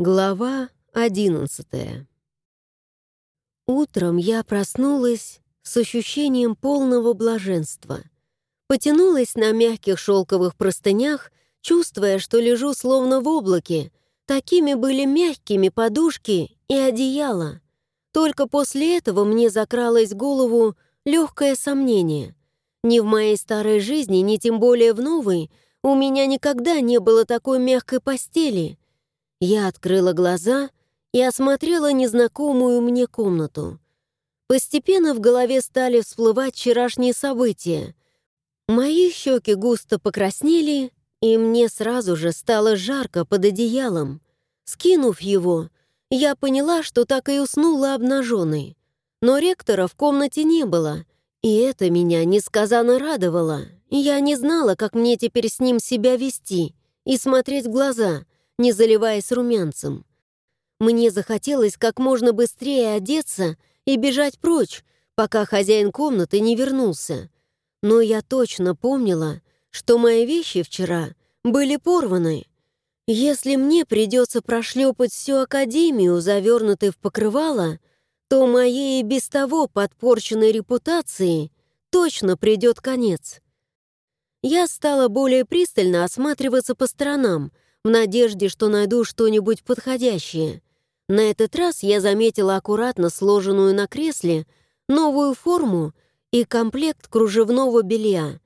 Глава одиннадцатая Утром я проснулась с ощущением полного блаженства. Потянулась на мягких шелковых простынях, чувствуя, что лежу словно в облаке. Такими были мягкими подушки и одеяло. Только после этого мне закралось в голову легкое сомнение. Ни в моей старой жизни, ни тем более в новой, у меня никогда не было такой мягкой постели — я открыла глаза и осмотрела незнакомую мне комнату. Постепенно в голове стали всплывать вчерашние события. Мои щеки густо покраснели, и мне сразу же стало жарко под одеялом. Скинув его, я поняла, что так и уснула обнаженной. Но ректора в комнате не было, и это меня несказанно радовало. Я не знала, как мне теперь с ним себя вести и смотреть в глаза — не заливаясь румянцем. Мне захотелось как можно быстрее одеться и бежать прочь, пока хозяин комнаты не вернулся. Но я точно помнила, что мои вещи вчера были порваны. Если мне придется прошлепать всю академию, завернутой в покрывало, то моей и без того подпорченной репутации точно придет конец. Я стала более пристально осматриваться по сторонам — в надежде, что найду что-нибудь подходящее. На этот раз я заметила аккуратно сложенную на кресле новую форму и комплект кружевного белья.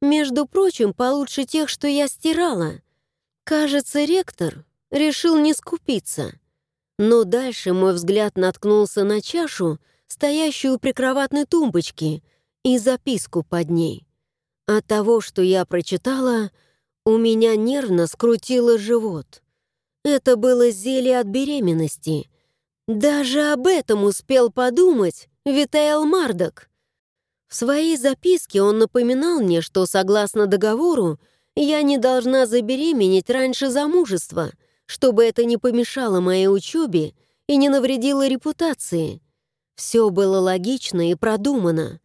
Между прочим, получше тех, что я стирала. Кажется, ректор решил не скупиться. Но дальше мой взгляд наткнулся на чашу, стоящую у прикроватной тумбочки, и записку под ней. От того, что я прочитала, у меня нервно скрутило живот. Это было зелье от беременности. Даже об этом успел подумать Витаэл Мардок. В своей записке он напоминал мне, что, согласно договору, я не должна забеременеть раньше замужества, чтобы это не помешало моей учебе и не навредило репутации. Все было логично и продумано.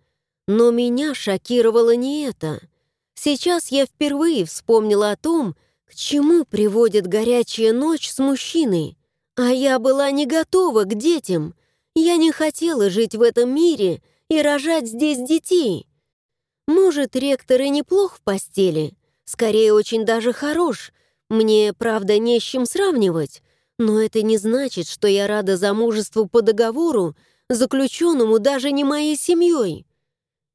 Но меня шокировало не это — Сейчас я впервые вспомнила о том, к чему приводит горячая ночь с мужчиной. А я была не готова к детям. Я не хотела жить в этом мире и рожать здесь детей. Может, ректор и неплох в постели, скорее очень даже хорош. Мне, правда, не с чем сравнивать, но это не значит, что я рада замужеству по договору, заключенному даже не моей семьей.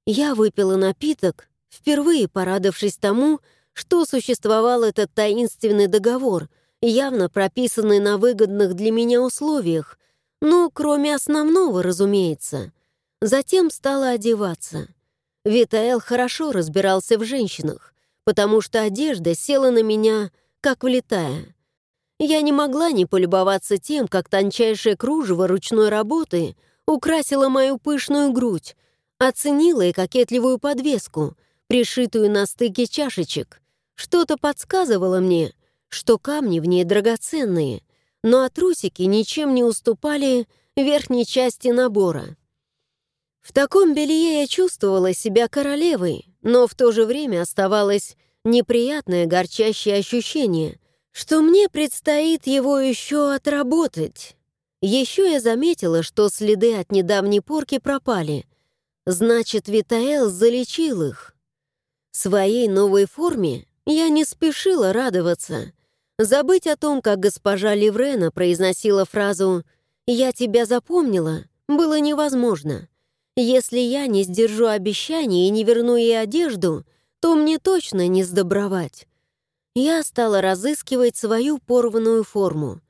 Я выпила напиток, впервые порадовавшись тому, что существовал этот таинственный договор, явно прописанный на выгодных для меня условиях, ну, кроме основного, разумеется. Затем стала одеваться. Витаэл хорошо разбирался в женщинах, потому что одежда села на меня, как влетая. Я не могла не полюбоваться тем, как тончайшее кружево ручной работы украсило мою пышную грудь, оценила и кокетливую подвеску — пришитую на стыке чашечек. Что-то подсказывало мне, что камни в ней драгоценные, но от трусики ничем не уступали верхней части набора. В таком белье я чувствовала себя королевой, но в то же время оставалось неприятное горчащее ощущение, что мне предстоит его еще отработать. Еще я заметила, что следы от недавней порки пропали. Значит, Витаэл залечил их. Своей новой форме я не спешила радоваться. Забыть о том, как госпожа Ливрена произносила фразу «Я тебя запомнила» было невозможно. Если я не сдержу обещания и не верну ей одежду, то мне точно не сдобровать. Я стала разыскивать свою порванную форму.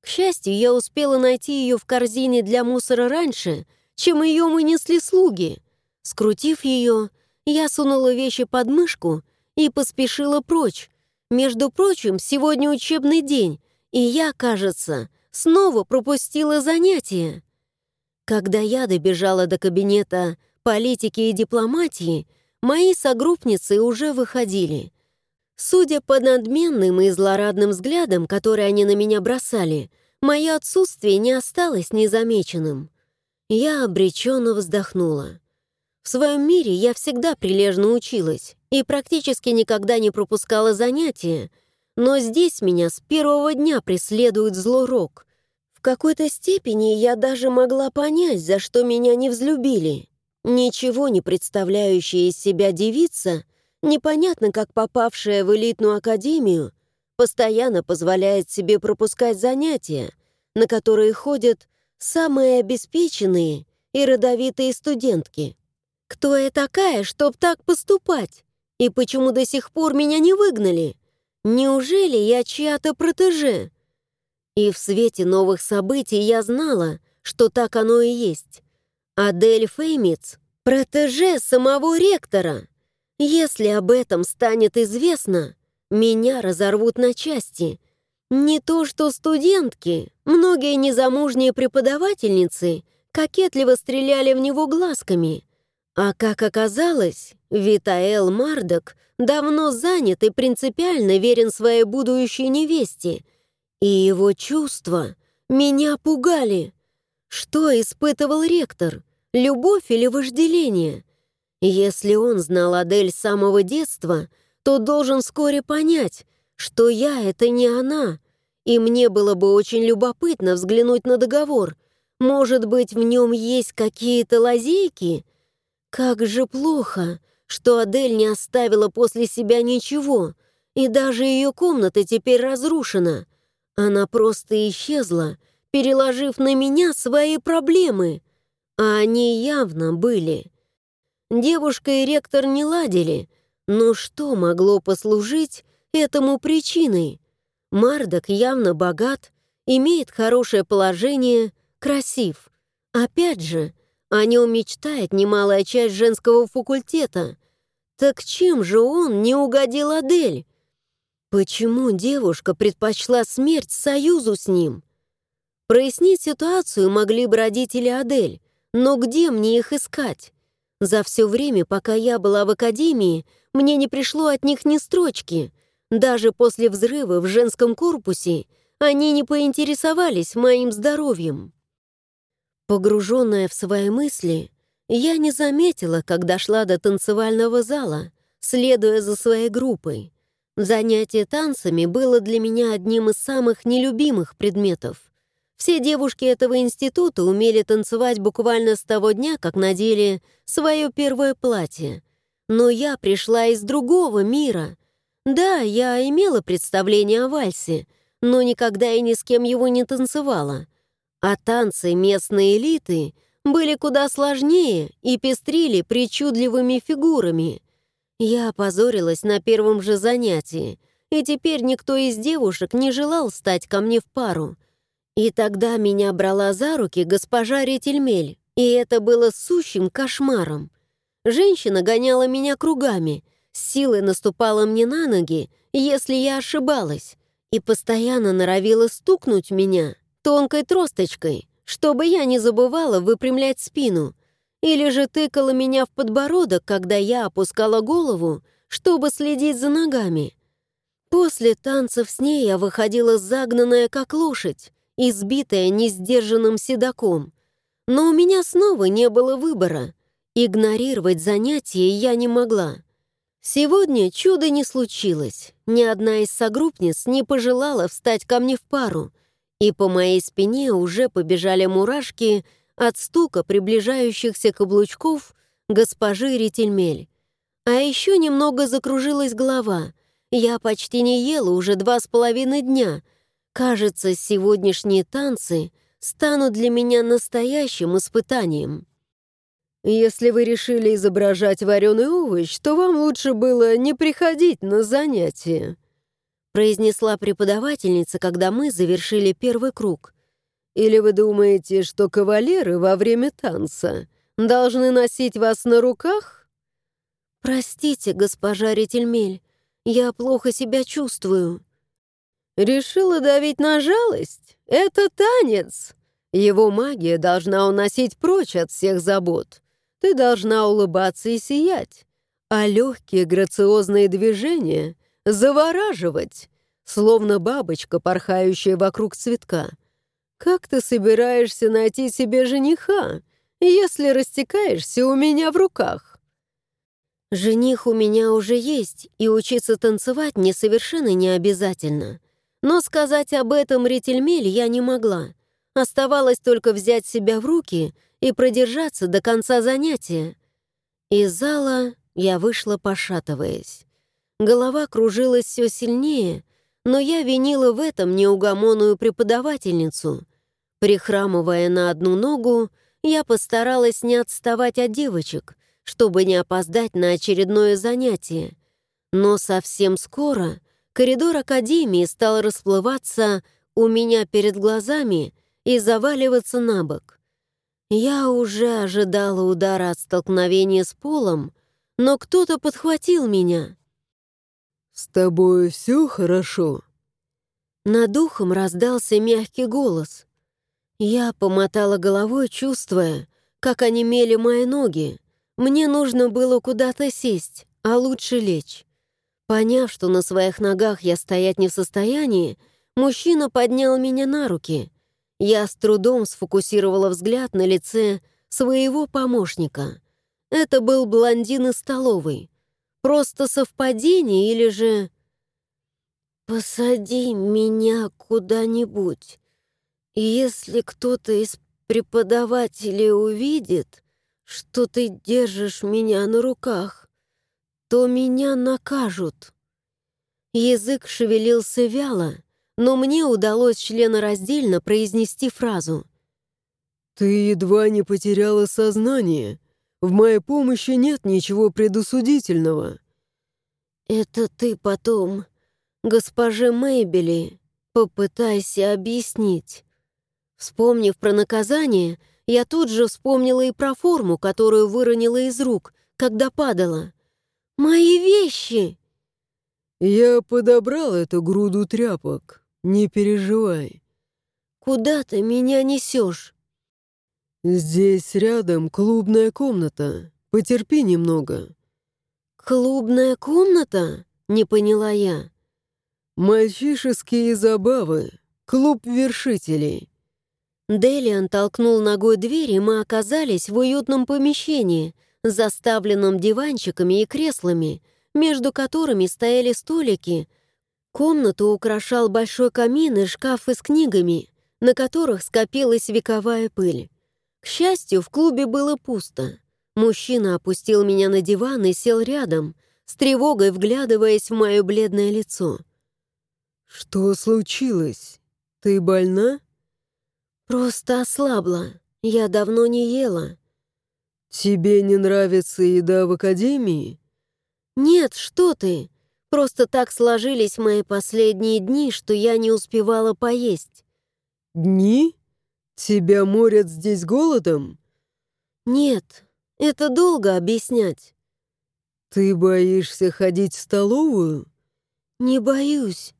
К счастью, я успела найти ее в корзине для мусора раньше, чем ее вынесли слуги. Скрутив ее, я сунула вещи под мышку и поспешила прочь. Между прочим, сегодня учебный день, и я, кажется, снова пропустила занятия. Когда я добежала до кабинета политики и дипломатии, мои согруппницы уже выходили. Судя по надменным и злорадным взглядам, которые они на меня бросали, мое отсутствие не осталось незамеченным. Я обреченно вздохнула. В своем мире я всегда прилежно училась и практически никогда не пропускала занятия, но здесь меня с первого дня преследует зло Рок. В какой-то степени я даже могла понять, за что меня не взлюбили. Ничего не представляющая из себя девица, непонятно как попавшая в элитную академию, постоянно позволяет себе пропускать занятия, на которые ходят самые обеспеченные и родовитые студентки. Кто я такая, чтоб так поступать? И почему до сих пор меня не выгнали? Неужели я чья-то протеже? И в свете новых событий я знала, что так оно и есть. Адель Феймиц — протеже самого ректора. Если об этом станет известно, меня разорвут на части. Не то что студентки, многие незамужние преподавательницы кокетливо стреляли в него глазками. А как оказалось, Витаэл Мардок давно занят и принципиально верен своей будущей невесте, и его чувства меня пугали. Что испытывал ректор? Любовь или вожделение? Если он знал Адель с самого детства — то должен вскоре понять, что я — это не она, и мне было бы очень любопытно взглянуть на договор. Может быть, в нем есть какие-то лазейки? Как же плохо, что Адель не оставила после себя ничего, и даже ее комната теперь разрушена. Она просто исчезла, переложив на меня свои проблемы. А они явно были. Девушка и ректор не ладили — но что могло послужить этому причиной? Мардок явно богат, имеет хорошее положение, красив. Опять же, о нем мечтает немалая часть женского факультета. Так чем же он не угодил Адель? Почему девушка предпочла смерть союзу с ним? Прояснить ситуацию могли бы родители Адель, но где мне их искать? За все время, пока я была в академии, мне не пришло от них ни строчки. Даже после взрыва в женском корпусе они не поинтересовались моим здоровьем. Погруженная в свои мысли, я не заметила, как дошла до танцевального зала, следуя за своей группой. Занятие танцами было для меня одним из самых нелюбимых предметов. Все девушки этого института умели танцевать буквально с того дня, как надели свое первое платье. Но я пришла из другого мира. Да, я имела представление о вальсе, но никогда и ни с кем его не танцевала. А танцы местной элиты были куда сложнее и пестрили причудливыми фигурами. Я опозорилась на первом же занятии, и теперь никто из девушек не желал стать ко мне в пару. И тогда меня брала за руки госпожа Ретельмель, и это было сущим кошмаром. Женщина гоняла меня кругами, силой наступала мне на ноги, если я ошибалась, и постоянно норовила стукнуть меня тонкой тросточкой, чтобы я не забывала выпрямлять спину, или же тыкала меня в подбородок, когда я опускала голову, чтобы следить за ногами. После танцев с ней я выходила загнанная, как лошадь, избитая несдержанным седаком. Но у меня снова не было выбора. Игнорировать занятия я не могла. Сегодня чуда не случилось. Ни одна из согруппниц не пожелала встать ко мне в пару, и по моей спине уже побежали мурашки от стука приближающихся каблучков госпожи Ретельмель. А еще немного закружилась голова. Я почти не ела уже два с половиной дня. Кажется, сегодняшние танцы станут для меня настоящим испытанием. Если вы решили изображать вареный овощ, то вам лучше было не приходить на занятия», произнесла преподавательница, когда мы завершили первый круг. «Или вы думаете, что кавалеры во время танца должны носить вас на руках?» «Простите, госпожа Ретельмель, я плохо себя чувствую». «Решила давить на жалость? Это танец!» Его магия должна уносить прочь от всех забот. Ты должна улыбаться и сиять, а легкие грациозные движения завораживать, словно бабочка, порхающая вокруг цветка. Как ты собираешься найти себе жениха, если растекаешься у меня в руках? Жених у меня уже есть, и учиться танцевать мне совершенно не обязательно. Но сказать об этом Ретельмель я не могла. Оставалось только взять себя в руки и продержаться до конца занятия. Из зала я вышла, пошатываясь. Голова кружилась все сильнее, но я винила в этом неугомонную преподавательницу. Прихрамывая на одну ногу, я постаралась не отставать от девочек, чтобы не опоздать на очередное занятие. Но совсем скоро коридор Академии стал расплываться у меня перед глазами и заваливаться на бок. Я уже ожидала удара от столкновения с полом, но кто-то подхватил меня. «С тобой все хорошо?» Над ухом раздался мягкий голос. Я помотала головой, чувствуя, как онемели мои ноги. Мне нужно было куда-то сесть, а лучше лечь. Поняв, что на своих ногах я стоять не в состоянии, мужчина поднял меня на руки. Я с трудом сфокусировала взгляд на лице своего помощника. Это был блондин из столовой. Просто совпадение или же... «Посади меня куда-нибудь. Если кто-то из преподавателей увидит, что ты держишь меня на руках, то меня накажут». Язык шевелился вяло, но мне удалось членораздельно произнести фразу. «Ты едва не потеряла сознание. В моей помощи нет ничего предусудительного». «Это ты потом, госпоже Мэйбели, попытайся объяснить». Вспомнив про наказание, я тут же вспомнила и про форму, которую выронила из рук, когда падала. «Мои вещи!» «Я подобрал эту груду тряпок. Не переживай». «Куда ты меня несешь?» «Здесь рядом клубная комната. Потерпи немного». «Клубная комната?» — не поняла я. «Мальчишеские забавы. Клуб вершителей». Делиан толкнул ногой дверь, и мы оказались в уютном помещении, заставленном диванчиками и креслами, между которыми стояли столики. Комнату украшал большой камин и шкафы с книгами, на которых скопилась вековая пыль. К счастью, в клубе было пусто. Мужчина опустил меня на диван и сел рядом, с тревогой вглядываясь в мое бледное лицо. «Что случилось? Ты больна?» «Просто ослабла. Я давно не ела». «Тебе не нравится еда в академии?» «Нет, что ты. Просто так сложились мои последние дни, что я не успевала поесть». «Дни? Тебя морят здесь голодом?» «Нет, это долго объяснять». «Ты боишься ходить в столовую?» «Не боюсь.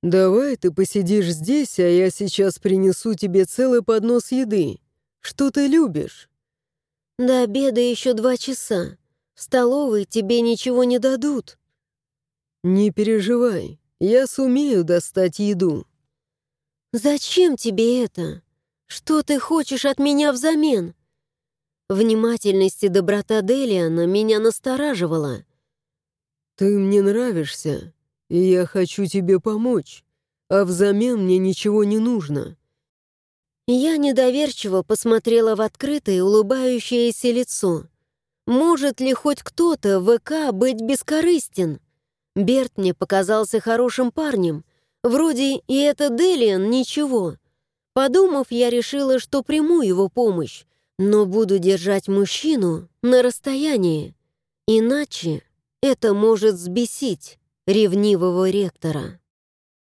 «Давай ты посидишь здесь, а я сейчас принесу тебе целый поднос еды. Что ты любишь?» «До обеда еще два часа. В столовой тебе ничего не дадут». «Не переживай, я сумею достать еду». «Зачем тебе это? Что ты хочешь от меня взамен?» Внимательность и доброта Делиана меня настораживала. «Ты мне нравишься и я хочу тебе помочь, а взамен мне ничего не нужно». Я недоверчиво посмотрела в открытое, улыбающееся лицо. Может ли хоть кто-то в ВК быть бескорыстен? Берт мне показался хорошим парнем. Вроде и это Делиан ничего. Подумав, я решила, что приму его помощь, но буду держать мужчину на расстоянии. Иначе это может сбесить ревнивого ректора.